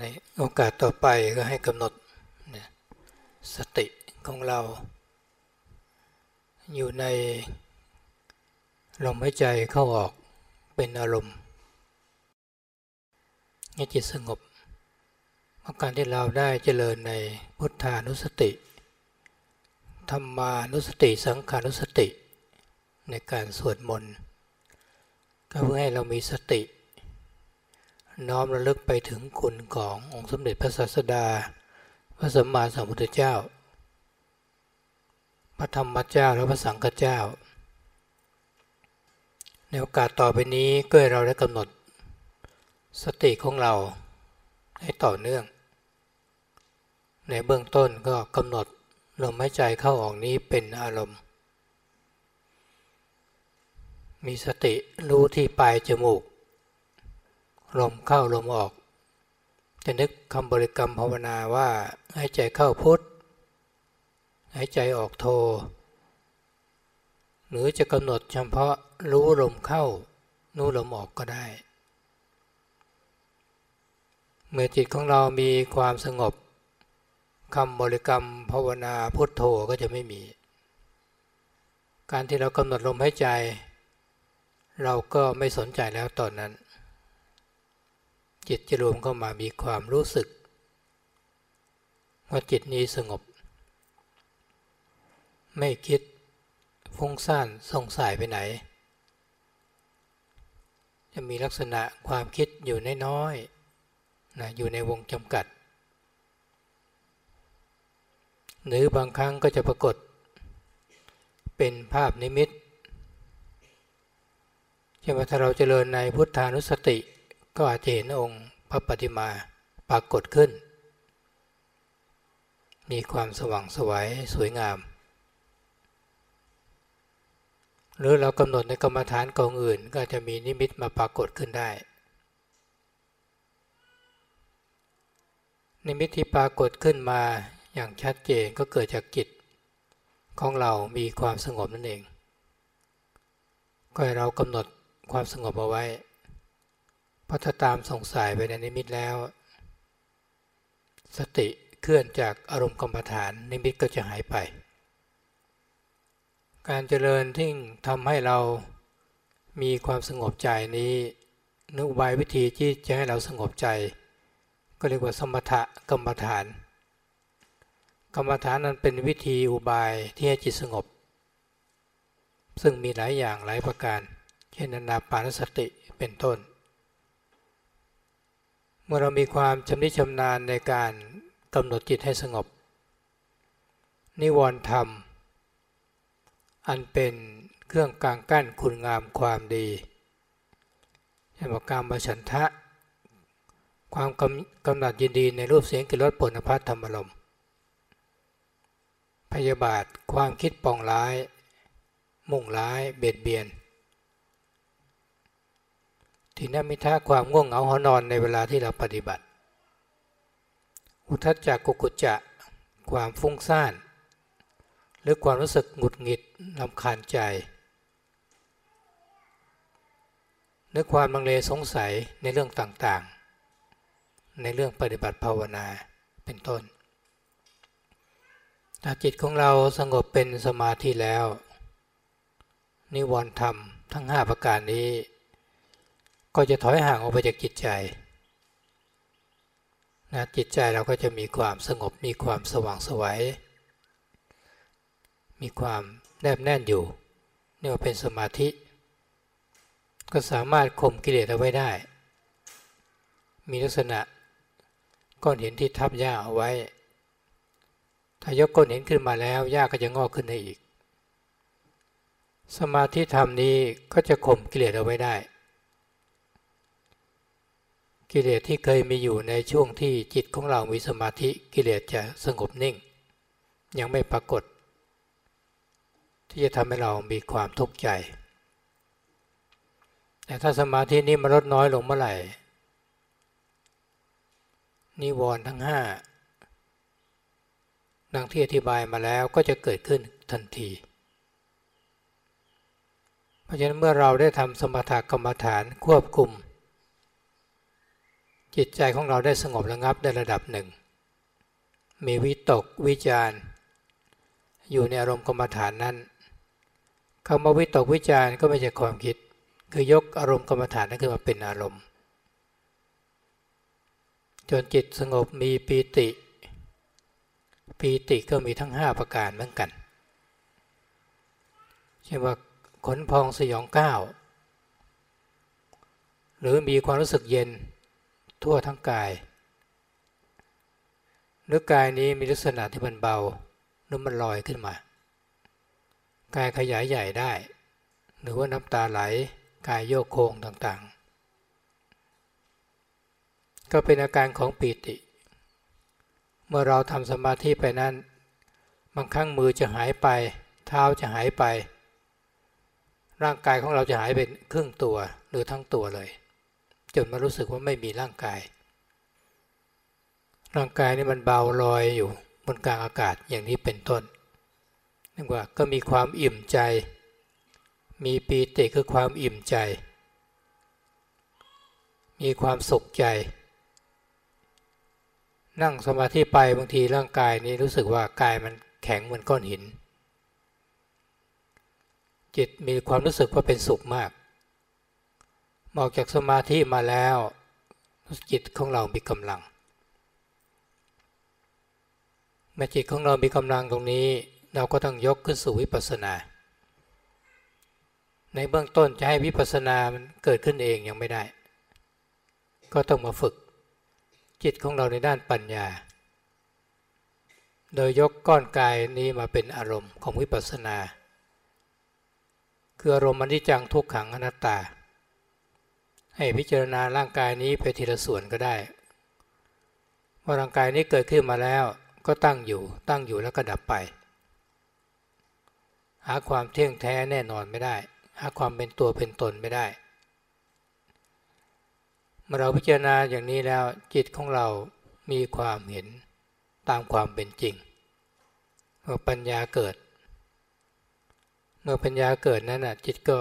ในโอกาสต่อไปก็ให้กำหนดสติของเรา อยู่ในลมหายใจเข้าออกเป็นอารมณ์ให้จิตสงบอาะการที่เราได้เจริญในพุทธานุสติธรรมานุสติสังขานุสติ ในการสวดมนต์ก็เพื่อให้เรามีสติ น้อมระลึกไปถึงคุณขององค์สมเด็จพระศาสดา พระสัมมาสัมพุทธเจ้า พระธรรมเจ้าและพระสังฆเจ้า ในโอกาสต่อไปนี้ก็ให้เราได้กำหนด สติของเราให้ต่อเนื่อง ในเบื้องต้นก็กำหนดลมหายใจเข้าออกนี้เป็นอารมณ์ มีสติรู้ที่ปลายจมูก ลมเข้าลมออก จะนึกคำบริกรรมภาวนาว่าหายใจเข้าพุทธหายใจออกโท หรือจะกำหนดเฉพาะรู้ลมเข้ารู้ลมออกก็ได้ เมื่อจิตของเรามีความสงบคำบริกรรมภาวนาพุทโธก็จะไม่มี การที่เรากำหนดลมหายใจ เราก็ไม่สนใจแล้วตอนนั้น จิตจะรวมเข้ามามีความรู้สึกว่าจิตนี้สงบ ไม่คิดฟุ้งซ่านส่งสายไปไหน จะมีลักษณะความคิดอยู่น้อยๆนะอยู่ในวงจำกัด หรือบางครั้งก็จะปรากฏ เป็นภาพนิมิตเช่นว่าถ้าเราเจริญในพุทธานุสติ ก็อาจจะเห็นองค์พระปฏิมาปรากฏขึ้น มีความสว่างสวยสวยงาม หรือเรากำหนดในกรรมฐานกองอื่น ก็จะมีนิมิตมาปรากฏขึ้นได้ นิมิตที่ปรากฏขึ้นมาอย่างชัดเจนก็เกิดจากจิตของเรามีความสงบนั่นเอง ก็ให้เรากำหนดความสงบเอาไว้ พราะถ้าตามสงสัยไปในนิมิตแล้ว สติเคลื่อนจากอารมณ์กรรมฐานนิมิตก็จะหายไป การเจริญที่ทำให้เรามีความสงบใจนี้นุบายวิธีที่จะให้เราสงบใจ ก็เรียกว่าสมถะกรรมฐาน กรรมฐานนั้นเป็นวิธีอุบายที่ให้จิตสงบ ซึ่งมีหลายอย่างหลายประการ เช่นนาปานสติเป็นต้น เมื่อเรามีความชำนิชำนาญในการกำหนดจิตให้สงบ นิวรณ์ธรรม อันเป็นเครื่องกลางกั้นคุณงามความดีเช่นว่าการมาฉันทะ ความกำหนัดยินดีในรูปเสียงกลิ่นรสผลพัฒธรรมลมพยาบาทความคิดปองร้าย มุ่งร้ายเบียดเบียน ทีนมิท่าความง่วงเหงาหอนอนในเวลาที่เราปฏิบัติ อุทจจักกุกุจจะความฟุ้งซ่าน หรือความรู้สึกหงุดหงิดลำคาญใจหรือความบังเลสงสัยในเรื่องต่างๆ ในเรื่องปฏิบัติภาวนาเป็นต้นถ้าจิตของเราสงบเป็นสมาธิแล้ว นิวรณ์ธรรมทั้งห้าประการนี้ ก็จะถอยห่างออกไปจากจิตใจนะจิตใจเราก็จะมีความสงบมีความสว่างสวัยมีความแนบแน่นอยู่นี่ว่าเป็นสมาธิ ก็สามารถข่มกิเลสเอาไว้ได้ มีลักษณะก้อนหินที่ทับหญ้าเอาไว้ ถ้ายกก้อนหินขึ้นมาแล้วหญ้าก็จะงอกขึ้นได้อีก สมาธิธรรมนี้ก็จะข่มกิเลสเอาไว้ได้ กิเลสที่เคยมีอยู่ในช่วงที่จิตของเรามีสมาธิกิเลสจะสงบนิ่ง ยังไม่ปรากฏ ที่จะทำให้เรามีความทุกข์ใจ แต่ถ้าสมาธินี้มันลดน้อยลงเมื่อไหร่ นิวรณ์ทั้งห้าดังที่อธิบายมาแล้วก็จะเกิดขึ้นทันที เพราะฉะนั้นเมื่อเราได้ทำสมถกรรมฐานควบคุม จิตใจของเราได้สงบระงับในระดับหนึ่ง มีวิตกวิจารอยู่ในอารมณ์กรรมฐานนั้นคำว่าวิตกวิจารก็ไม่ใช่ความคิด คือยกอารมณ์กรรมฐานนั้นขึ้นมาเป็นอารมณ์ จนจิตสงบมีปีติ ปีติก็มีทั้งห้าประการเหมือนกันเช่นว่าขนพองสยองก้าวหรือมีความรู้สึกเย็น ทั่วทั้งกาย หรือกายนี้มีลักษณะที่มันเบาหรือมันลอยขึ้นมา กายขยายใหญ่ได้ หรือว่าน้ำตาไหลกายโยกโค้งต่างๆ ก็เป็นอาการของปีติ เมื่อเราทำสมาธิไปนั้น บางครั้งมือจะหายไป เท้าจะหายไป ร่างกายของเราจะหายเป็นครึ่งตัวหรือทั้งตัวเลย จนมารู้สึกว่าไม่มีร่างกาย ร่างกายนี่มันเบาลอยอยู่บนกลางอากาศอย่างนี้เป็นต้นนึกว่าก็มีความอิ่มใจ มีปีติคือความอิ่มใจ มีความสุขใจ นั่งสมาธิไปบางทีร่างกายนี้รู้สึกว่ากายมันแข็งเหมือนก้อนหิน จิตมีความรู้สึกว่าเป็นสุขมาก ออกจากสมาธิมาแล้วจิตของเรามีกำลังเมื่อจิตของเรามีกำลังตรงนี้ เราก็ต้องยกขึ้นสู่วิปัสสนา ในเบื้องต้นจะให้วิปัสสนามันเกิดขึ้นเองยังไม่ได้ ก็ต้องมาฝึก จิตของเราในด้านปัญญา โดยยกก้อนกายนี้มาเป็นอารมณ์ของวิปัสสนา คืออารมณ์อนิจจังทุกขังอนัตตา ให้พิจารณาร่างกายนี้ไปทีละส่วนก็ได้ว่าร่างกายนี้เกิดขึ้นมาแล้วก็ตั้งอยู่ ตั้งอยู่แล้วก็ดับไป หาความเที่ยงแท้แน่นอนไม่ได้ หาความเป็นตัวเป็นตนไม่ได้ เมื่อเราพิจารณาอย่างนี้แล้วจิตของเรามีความเห็นตามความเป็นจริง เมื่อปัญญาเกิด เมื่อปัญญาเกิดนั้นน่ะจิตก็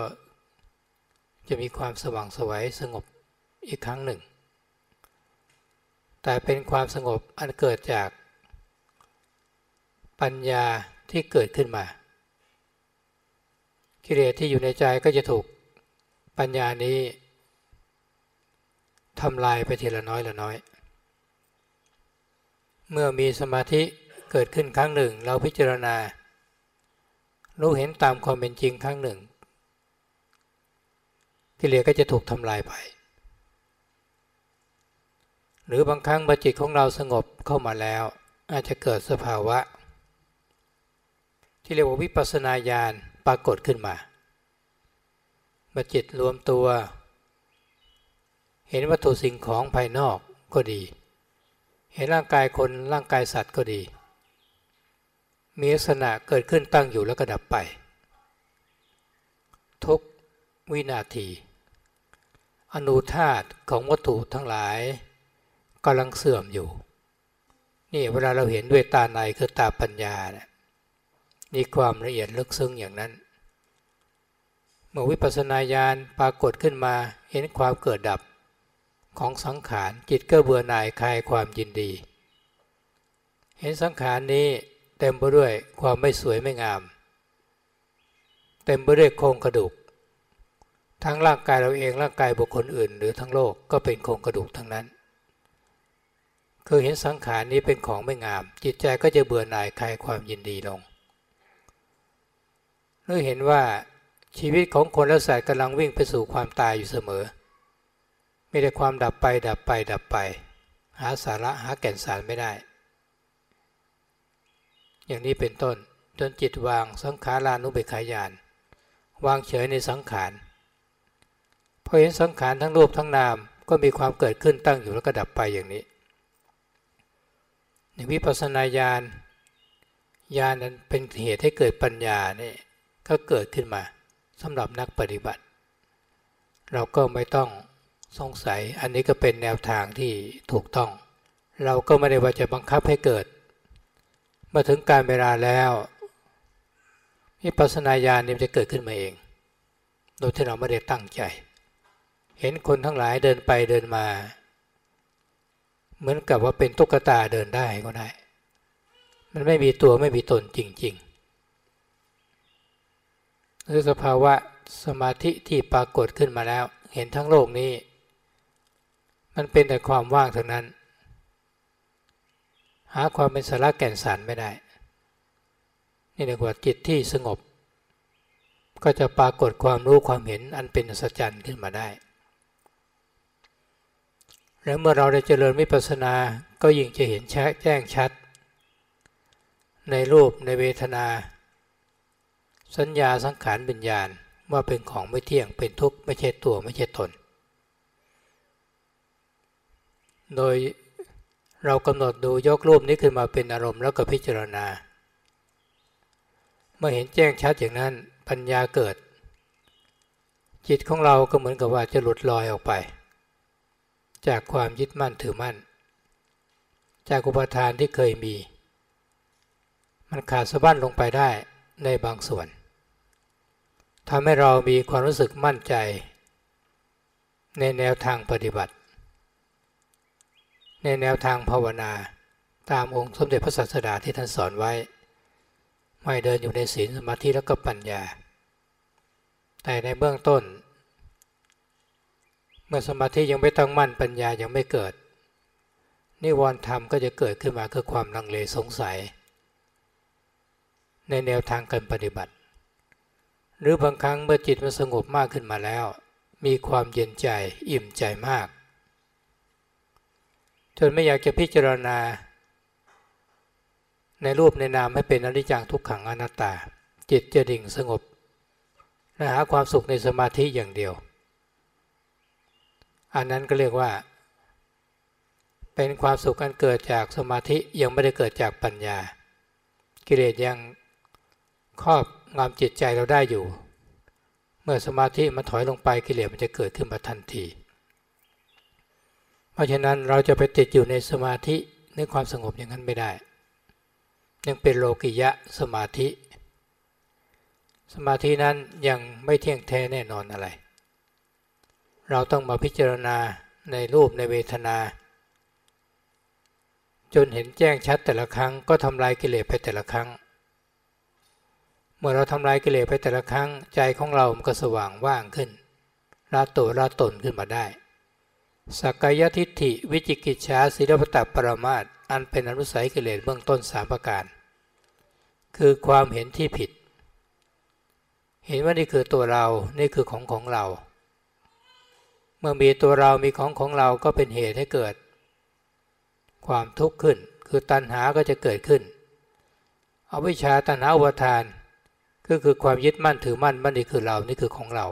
จะมีความสว่างสวัยสงบอีกครั้งหนึ่ง แต่เป็นความสงบอันเกิดจากปัญญาที่เกิดขึ้นมา กิเลสที่อยู่ในใจก็จะถูกปัญญานี้ทำลายไปทีละน้อยละน้อย เมื่อมีสมาธิเกิดขึ้นครั้งหนึ่ง เราพิจารณา รู้เห็นตามความเป็นจริงครั้งหนึ่ง กิเลสก็จะถูกทำลายไป หรือบางครั้งเมื่อจิตของเราสงบเข้ามาแล้ว อาจจะเกิดสภาวะ ที่เรียกว่าวิปัสนาญาณปรากฏขึ้นมาเมื่อจิตรวมตัว เห็นวัตถุสิ่งของภายนอกก็ดี เห็นร่างกายคนร่างกายสัตว์ก็ดี มีลักษณะเกิดขึ้นตั้งอยู่แล้วก็ดับไป ทุกวินาที อนุธาตุของวัตถุทั้งหลายกำลังเสื่อมอยู่ นี่เวลาเราเห็นด้วยตาในคือตาปัญญาเนี่ยมีความละเอียดลึกซึ้งอย่างนั้น เมื่อวิปัสสนาญาณปรากฏขึ้นมาเห็นความเกิดดับของสังขารจิตก็เบื่อหน่ายคลายความยินดี เห็นสังขารนี้เต็มไปด้วยความไม่สวยไม่งาม เต็มไปด้วยโครงกระดูก ทั้งร่างกายเราเองร่างกายบุคคลอื่น หรือทั้งโลกก็เป็นโครงกระดูกทั้งนั้น คือเห็นสังขารนี้เป็นของไม่งาม จิตใจก็จะเบื่อหน่ายคลายความยินดีลงเมื่อเห็นว่าชีวิตของคนและสัตว์กำลังวิ่งไปสู่ความตายอยู่เสมอไม่ได้ความดับไปดับไปดับไป หาสาระหาแก่นสารไม่ได้ อย่างนี้เป็นต้นจนจิตวางสังขารานุเบกขายาน วางเฉยในสังขาร พอเห็นสังขารทั้งรูปทั้งนาม ก็มีความเกิดขึ้นตั้งอยู่แล้วก็ดับไปอย่างนี้ในวิปัสสนาญาณญาณนั้นเป็นเหตุให้เกิดปัญญานี่ก็เกิดขึ้นมาสำหรับนักปฏิบัติ เราก็ไม่ต้องสงสัยอันนี้ก็เป็นแนวทางที่ถูกต้อง เราก็ไม่ได้ว่าจะบังคับให้เกิดมื่อถึงการเวลาแล้ววิปัสสนาญาณนี่จะเกิดขึ้นมาเอง โดยที่เราไม่ได้ตั้งใจ เห็นคนทั้งหลายเดินไปเดินมา เหมือนกับว่าเป็นตุ๊กตาเดินได้ก็ได้ มันไม่มีตัวไม่มีตนจริงๆหรือสภาวะสมาธิที่ปรากฏขึ้นมาแล้ว เห็นทั้งโลกนี้ มันเป็นแต่ความว่างเท่านั้น หาความเป็นสาระแก่นสารไม่ได้ นี่เรียกว่าจิตที่สงบ ก็จะปรากฏความรู้ความเห็นอันเป็นอัศจรรย์ขึ้นมาได้ แล้วเมื่อเราได้เจริญวิปัสสนาก็ยิ่งจะเห็นแจ้งชัด ในรูปในเวทนา สัญญาสังขารบิญญาณว่าเป็นของไม่เที่ยงเป็นทุกข์ไม่ใช่ตัวไม่ใช่ตน โดยเรากำหนดดูยกรูปนี้ขึ้นมาเป็นอารมณ์แล้วก็พิจารณา เมื่อเห็นแจ้งชัดอย่างนั้นปัญญาเกิด จิตของเราก็เหมือนกับว่าจะหลุดลอยออกไป จากความยึดมั่นถือมั่น จากอุปทานที่เคยมี มันขาดสะบั้นลงไปได้ในบางส่วนทำให้เรามีความรู้สึกมั่นใจ ในแนวทางปฏิบัติ ในแนวทางภาวนาตามองค์สมเด็จพระศาสดาที่ท่านสอนไว้ ไม่เดินอยู่ในศีลสมาธิแล้วก็ปัญญา แต่ในเบื้องต้น เมื่อสมาธิยังไม่ตั้งมั่นปัญญายังไม่เกิด นิวรณ์ธรรมก็จะเกิดขึ้นมาคือความลังเลสงสัย ในแนวทางการปฏิบัติ หรือบางครั้งเมื่อจิตมันสงบมากขึ้นมาแล้ว มีความเย็นใจอิ่มใจมาก จนไม่อยากจะพิจารณา ในรูปในนามให้เป็นอนิจจังทุกขังอนัตตา จิตจะดิ่งสงบและหาความสุขในสมาธิอย่างเดียว อันนั้นก็เรียกว่า เป็นความสุขอันเกิดจากสมาธิยังไม่ได้เกิดจากปัญญา กิเลสยังครอบงำจิตใจเราได้อยู่ เมื่อสมาธิมันถอยลงไปกิเลสมันจะเกิดขึ้นมาทันที เพราะฉะนั้นเราจะไปติดอยู่ในสมาธิในความสงบอย่างนั้นไม่ได้ ยังเป็นโลกิยะสมาธิ สมาธินั้นยังไม่เที่ยงแท้แน่นอนอะไร เราต้องมาพิจารณาในรูปในเวทนา จนเห็นแจ้งชัดแต่ละครั้งก็ทำลายกิเลสไปแต่ละครั้ง เมื่อเราทำลายกิเลสไปแต่ละครั้งใจของเรามันก็สว่างว่างขึ้นละตัวละตนขึ้นมาได้ สักกายทิฏฐิวิจิกิจฉาศีลปตปรมาตอันเป็นอนุสัยกิเลสเบื้องต้นสามประการ คือความเห็นที่ผิด เห็นว่านี่คือตัวเรา นี่คือของของเรา เมื่อมีตัวเรามีของของเราก็เป็นเหตุให้เกิด ความทุกข์ขึ้น คือตัณหาก็จะเกิดขึ้นเอาวิชาตัณหาอุปทาน ก็คือความยึดมั่นถือมั่นมั่นนี่คือเรานี่คือของเรา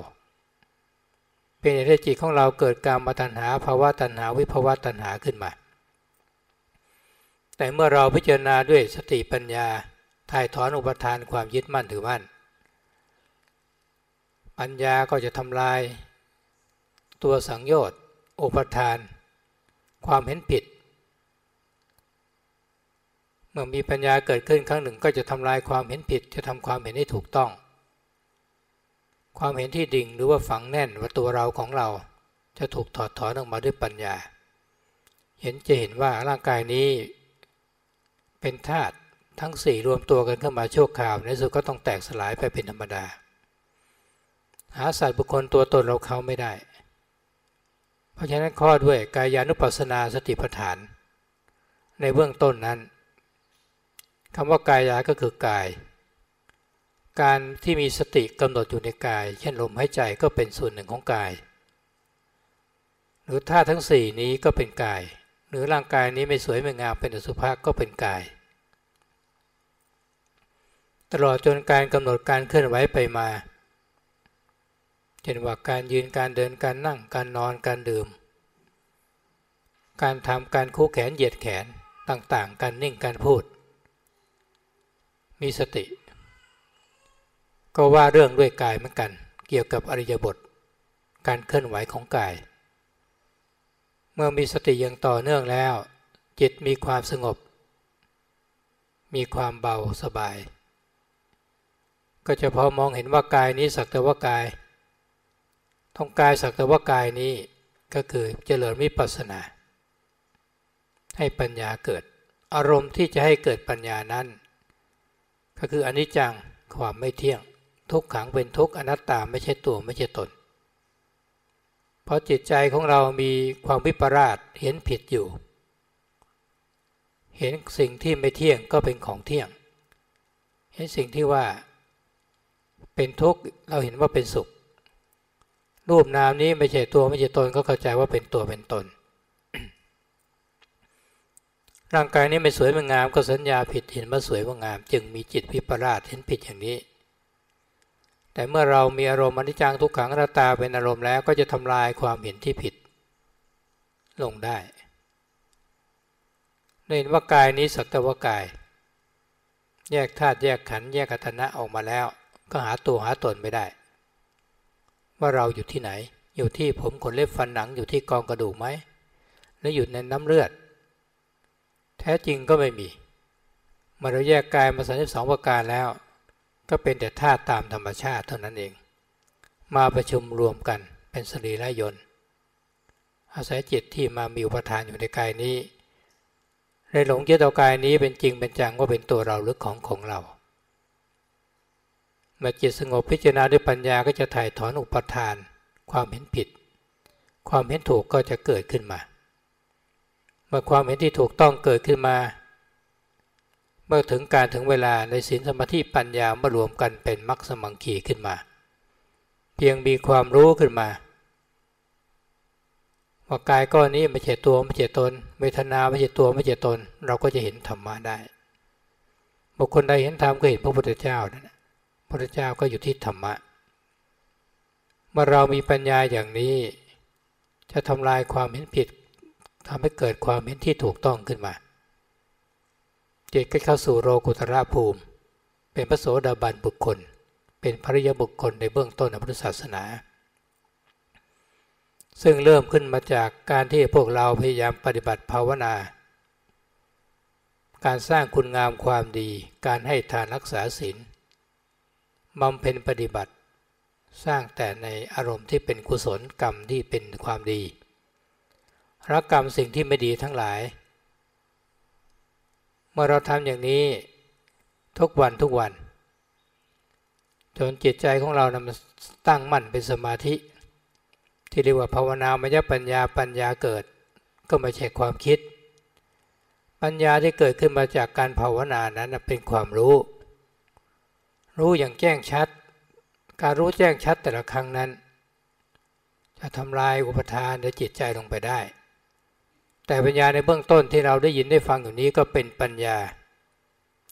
เป็นเหตุให้จิตของเราเกิดการมาตัณหาภาวะตัณหาวิภาวะตัณหาขึ้นมา แต่เมื่อเราพิจารณาด้วยสติปัญญาถ่ายถอนอุปทานความยึดมั่นถือมั่น ปัญญาก็จะทำลาย ตัวสังโยชน์อุปทาน ความเห็นผิด เมื่อมีปัญญาเกิดขึ้นครั้งหนึ่งก็จะทำลายความเห็นผิด จะทำความเห็นให้ถูกต้อง ความเห็นที่ดิ่งหรือว่าฝังแน่นว่าตัวเราของเราจะถูกถอดถอนออกมาด้วยปัญญา เห็นจะเห็นว่าร่างกายนี้เป็นธาตุทั้งสี่รวมตัวกันเข้ามาชั่วคราว ในสุดก็ต้องแตกสลายไปเป็นธรรมดา หาสัตว์บุคคลตัวตนเราเขาไม่ได้ เพราะฉะนั้นข้อด้วยกายานุปัสสนาสติปัฏฐาน ในเบื้องต้นนั้นคำว่ากายาก็คือกาย การที่มีสติกำหนดอยู่ในกาย เช่นลมหายใจก็เป็นส่วนหนึ่งของกาย หรือท่าทั้งสี่นี้ก็เป็นกาย หรือร่างกายนี้ไม่สวยไม่งามเป็นอสุภะก็เป็นกาย ตลอดจนการกำหนดการเคลื่อนไหวไปมา เช่นว่าการยืนการเดินการนั่งการนอนการดื่ม การทำการคู่แขนเหยียดแขนต่างๆ การนิ่งการพูด มีสติ ก็ว่าเรื่องด้วยกายเหมือนกัน เกี่ยวกับอริยบท การเคลื่อนไหวของกาย เมื่อมีสติอย่างต่อเนื่องแล้ว จิตมีความสงบ มีความเบาสบาย ก็จะพอมองเห็นว่ากายนี้สักแต่ว่ากาย ทองกายสักแต่ว่ากายนี้ก็คือเจริญวิปัสสนา ให้ปัญญาเกิด อารมณ์ที่จะให้เกิดปัญญานั้น ก็คืออนิจจังความไม่เที่ยง ทุกขังเป็นทุกอนัตตาไม่ใช่ตัวไม่ใช่ตน เพราะจิตใจของเรามีความวิปราชเห็นผิดอยู่ เห็นสิ่งที่ไม่เที่ยงก็เป็นของเที่ยง เห็นสิ่งที่ว่า เป็นทุกข์เราเห็นว่าเป็นสุข รูปนามนี้ไม่ใช่ตัวไม่ใช่ตนก็เข้าใจว่าเป็นตัวเป็นตน ร่างกายนี้ไม่สวยไม่งามก็สัญญาผิดเห็นว่าสวยว่างาม จึงมีจิตวิปลาสเห็นผิดอย่างนี้ แต่เมื่อเรามีอารมณ์อนิจจังทุกขังอนัตตาเป็นอารมณ์แล้วก็จะทำลายความเห็นที่ผิด ลงได้เห็นว่ากายนี้สักแต่ว่ากาย แยกธาตุแยกขันธ์แยกอัตนะออกมาแล้ว ก็หาตัวหาตนไม่ได้ ว่าเราอยู่ที่ไหน อยู่ที่ผมขนเล็บฟันหนังอยู่ที่กองกระดูกไหมหรืออยู่ในน้ำเลือด แท้จริงก็ไม่มีมื่อเราแยกกายมาสามสิบสองประการแล้ว ก็เป็นแต่ธาตุตามธรรมชาติเท่านั้นเอง มาประชุมรวมกันเป็นสรีระยนต์อาศัยจิตที่มามีอุปทานอยู่ในกายนี้เลยหลงยึดเอากายนี้เป็นจริงเป็นจังว่าเป็นตัวเราหรือของของเรา เมื่อจิตสงบพิจารณาด้วยปัญญาก็จะถ่ายถอนอุปทาน ความเห็นผิด ความเห็นถูกก็จะเกิดขึ้นมา เมื่อความเห็นที่ถูกต้องเกิดขึ้นมา เมื่อถึงการถึงเวลาในศีลสมาธิปัญญามารวมกันเป็นมรรคสมังคีขึ้นมา เพียงมีความรู้ขึ้นมาว่ากายก้อนนี้ไม่ใช่ตัวไม่ใช่ตน เวทนาไม่ใช่ตัวไม่ใช่ตน เราก็จะเห็นธรรมะได้ บุคคลใดเห็นธรรมก็เห็นพระพุทธเจ้านั่น พระเจ้าก็อยู่ที่ธรรมะ เมื่อเรามีปัญญาอย่างนี้ จะทำลายความเห็นผิดทำให้เกิดความเห็นที่ถูกต้องขึ้นมาจิตก็เข้าสู่โรกุตระภูมิ เป็นพระโสดาบันบุคคล เป็นภริยบุคคลในเบื้องต้นในพุทธศาสนา ซึ่งเริ่มขึ้นมาจากการที่พวกเราพยายามปฏิบัติภาวนา การสร้างคุณงามความดี การให้ทานรักษาศีล บำเพ็ญปฏิบัติ สร้างแต่ในอารมณ์ที่เป็นกุศลกรรมที่เป็นความดีรักกรรมสิ่งที่ไม่ดีทั้งหลาย เมื่อเราทำอย่างนี้ทุกวันทุกวัน จนจิตใจของเรานะมันตั้งมั่นเป็นสมาธิ ที่เรียกว่าภาวนามยปัญญาปัญญาเกิด ก็ไม่ใช่ความคิด ปัญญาที่เกิดขึ้นมาจากการภาวนานั้นเป็นความรู้ รู้อย่างแจ้งชัด การรู้แจ้งชัดแต่ละครั้งนั้น จะทำลายอุปทานในจิตใจลงไปได้ แต่ปัญญาในเบื้องต้นที่เราได้ยินได้ฟังอยู่นี้ก็เป็นปัญญา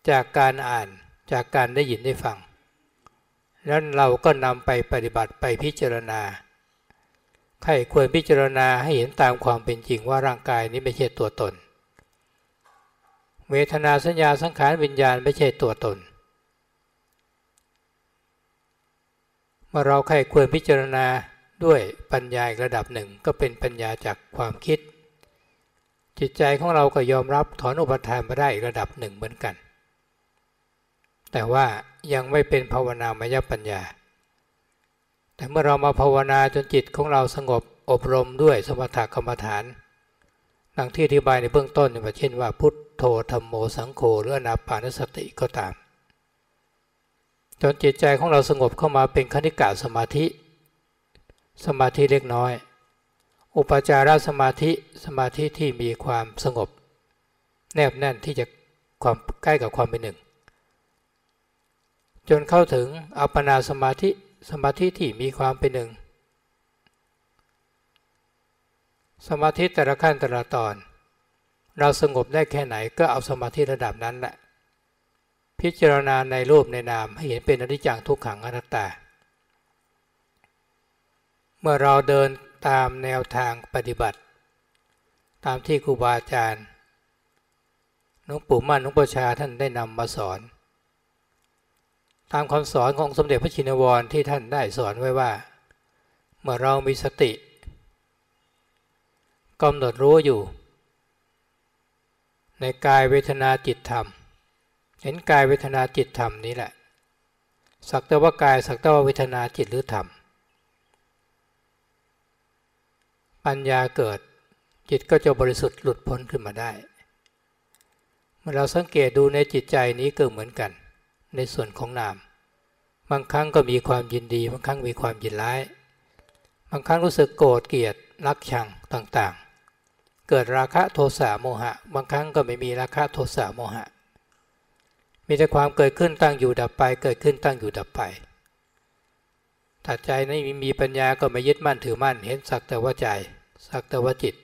จากการอ่านจากการได้ยินได้ฟัง แล้วเราก็นำไปปฏิบัติไปพิจารณาใครควรพิจารณาให้เห็นตามความเป็นจริงว่าร่างกายนี้ไม่ใช่ตัวตน เวทนาสัญญาสังขารวิญญาณไม่ใช่ตัวตน มื่อเราใครควรพิจารณาด้วยปัญญาอีกระดับหนึ่งก็เป็นปัญญาจากความคิด จิตใจของเราก็ยอมรับถอนอุปทานมาได้อีกระดับหนึ่งเหมือนกัน แต่ว่ายังไม่เป็นภาวนามยปัญญา แต่เมื่อเรามาภาวนาจนจิตของเราสงบอบรมด้วยสมถกรรมฐานดังที่อธิบายในเบื้องต้นเช่นว่าพุทโธธรรมโมสังโฆหรืออนาปานสติก็ตาม จนจิตใจของเราสงบเข้ามาเป็นคณิกะสมาธิ สมาธิเล็กน้อย อุปจารสมาธิสมาธิที่มีความสงบ แนบแน่นที่จะความใกล้กับความเป็นหนึ่ง จนเข้าถึงอัปปนาสมาธิสมาธิที่มีความเป็นหนึ่ง สมาธิแต่ละขั้นแต่ละตอน เราสงบได้แค่ไหนก็เอาสมาธิระดับนั้นแหละ พิจารณาในรูปในนามให้เห็นเป็นอนิจจังทุกขังอนัตตา เมื่อเราเดินตามแนวทางปฏิบัติ ตามที่ครูบาอาจารย์หลวงปู่มั่นหลวงปู่ชาท่านได้นำมาสอน ตามคำสอนของสมเด็จพระชินวรที่ท่านได้สอนไว้ว่า เมื่อเรามีสติกำหนดรู้อยู่ ในกายเวทนาจิตธรรม เห็นกายเวทนาจิตธรรมนี้แหละ สักแต่ว่ากายสักแต่ว่าเวทนาจิตหรือธรรม ปัญญาเกิดจิตก็จะบริสุทธิ์หลุดพ้นขึ้นมาได้ เมื่อเราสังเกตดูในจิตใจนี้ก็เหมือนกัน ในส่วนของนาม บางครั้งก็มีความยินดี บางครั้งมีความยินร้าย บางครั้งรู้สึกโกรธเกลียดรักชังต่างๆ เกิดราคะโทสะโมหะ บางครั้งก็ไม่มีราคะโทสะโมหะ มีแต่ความเกิดขึ้นตั้งอยู่ดับไป เกิดขึ้นตั้งอยู่ดับไปถ้าใจไม่มีปัญญาก็ไม่ยึดมั่นถือมั่น เห็นสักแต่ว่าใจ สักแต่ว่าจิต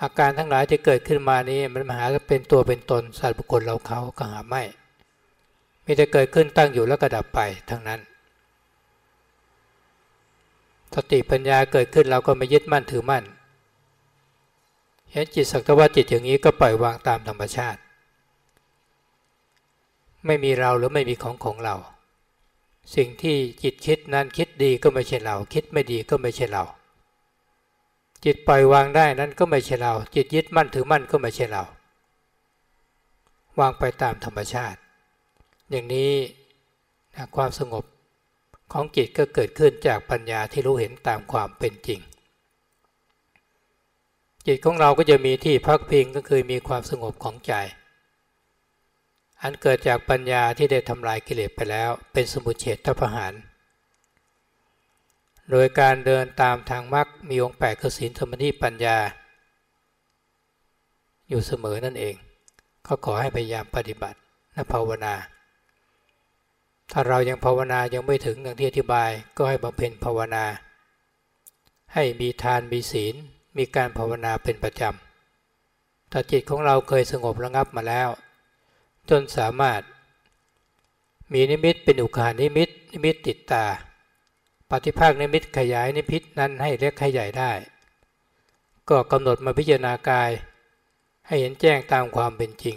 อาการทั้งหลายที่เกิดขึ้นมานี้มันมาหาเป็นตัวเป็นตนสัตว์บุคคลเราเขาก็หาไม่ มีแต่เกิดขึ้นตั้งอยู่แล้วก็ดับไปทั้งนั้นสติปัญญาเกิดขึ้นเราก็ไม่ยึดมั่นถือมั่น เห็นจิตสักแต่ว่าจิตอย่างนี้ก็ปล่อยวางตามธรรมชาติ ไม่มีเราหรือไม่มีของของเรา สิ่งที่จิตคิดนั้นคิดดีก็ไม่ใช่เรา คิดไม่ดีก็ไม่ใช่เรา จิตปล่อยวางได้นั้นก็ไม่ใช่เรา จิตยึดมั่นถือมั่นก็ไม่ใช่เรา วางไปตามธรรมชาติ อย่างนี้นะความสงบของจิตก็เกิดขึ้นจากปัญญาที่รู้เห็นตามความเป็นจริง จิตของเราก็จะมีที่พักพิงก็คือมีความสงบของใจ อันเกิดจากปัญญาที่ได้ทำลายกิเลสไปแล้ว เป็นสมุเฉทประหาร โดยการเดินตามทางมรรคมีองค์แปดคือศีลธรรมนิปัญญา อยู่เสมอนั่นเอง ก็ขอให้พยายามปฏิบัติและภาวนา ถ้าเรายังภาวนายังไม่ถึงอย่างที่อธิบาย ก็ให้บำเพ็ญภาวนา ให้มีทานมีศีลมีการภาวนาเป็นประจถ้าจิตของเราเคยสงบระงับมาแล้ว จนสามารถ มีนิมิตเป็นอุคคหนิมิต นิมิตติดตา ปฏิภาคนิมิตขยายนิมิตนั้นให้เล็กให้ใหญ่ได้ ก็กำหนดมาพิจารณากาย ให้เห็นแจ้งตามความเป็นจริง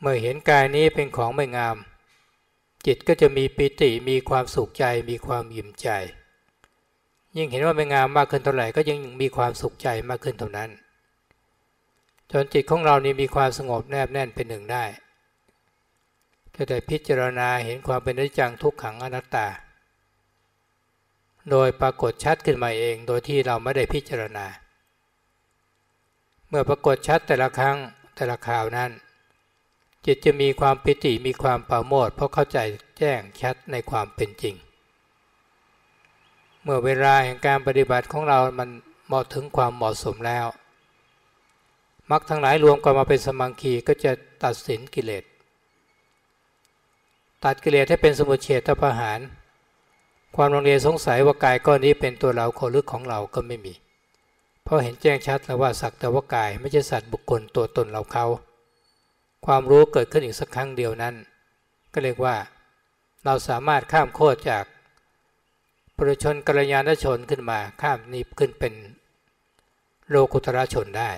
เมื่อเห็นกายนี้เป็นของไม่งาม จิตก็จะมีปีติมีความสุขใจมีความยิ้มใจ ยิ่งเห็นว่าไม่งามมากขึ้นเท่าไหร่ก็ยิ่งมีความสุขใจมากขึ้นเท่านั้น จนจิตของเรานี่มีความสงบแนบแน่นเป็นหนึ่งได้ก็ได้พิจารณาเห็นความเป็นอนิจจังทุกขังอนัตตา โดยปรากฏชัดขึ้นมาเองโดยที่เราไม่ได้พิจารณา เมื่อปรากฏชัดแต่ละครั้งแต่ละข่าวนั้น จิตจะมีความปิติมีความปราโมทเพราะเข้าใจแจ้งชัดในความเป็นจริง เมื่อเวลาแห่งการปฏิบัติของเรามันเหมาะถึงความเหมาะสมแล้ว มรรคทั้งหลายรวมกันมาเป็นสมังคีก็จะตัดสินกิเลส ตัดกิเลสให้เป็นสมุทเฉทประหาร ความรงเรียนสงสัยว่ากายก้อนนี้เป็นตัวเราคนลึกของเราก็ไม่มี เพราะเห็นแจ้งชัดแล้วว่าสักแต่ว่ากายไม่ใช่สัตว์บุคคลตัวตนเราเขา ความรู้เกิดขึ้นอีกสักครั้งเดียวนั้น ก็เรียกว่า เราสามารถข้ามโคตรจากปรชนกัลยาณชนขึ้นมาข้ามนี้ขึ้นเป็นโลกุตระชนได้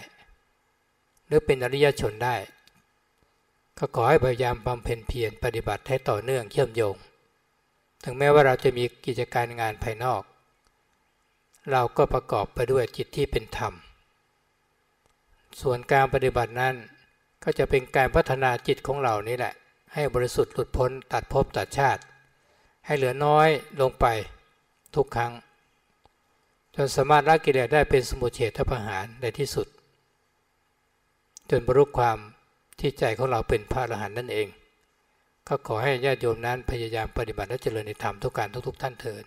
หรือเป็นอริยชนได้ ก็ขอให้พยายามบำเพ็ญเพียรปฏิบัติให้ต่อเนื่องเชื่อมโยง ถึงแม้ว่าเราจะมีกิจการงานภายนอก เราก็ประกอบไปด้วยจิตที่เป็นธรรม ส่วนการปฏิบัตินั้นก็จะเป็นการพัฒนาจิตของเรานี่แหละ ให้บริสุทธิ์หลุดพ้นตัดภพตัดชาติ ให้เหลือน้อยลงไปทุกครั้ง จนสามารถละกิเลสได้เป็นสมุทเฉทประหารในที่สุด จนบรรลุความที่ใจของเราเป็นพระอรหันต์นั่นเอง ก็ขอให้ญาติโยมนั้นพยายามปฏิบัติและเจริญในธรรมทุกการทุกๆท่านเถิด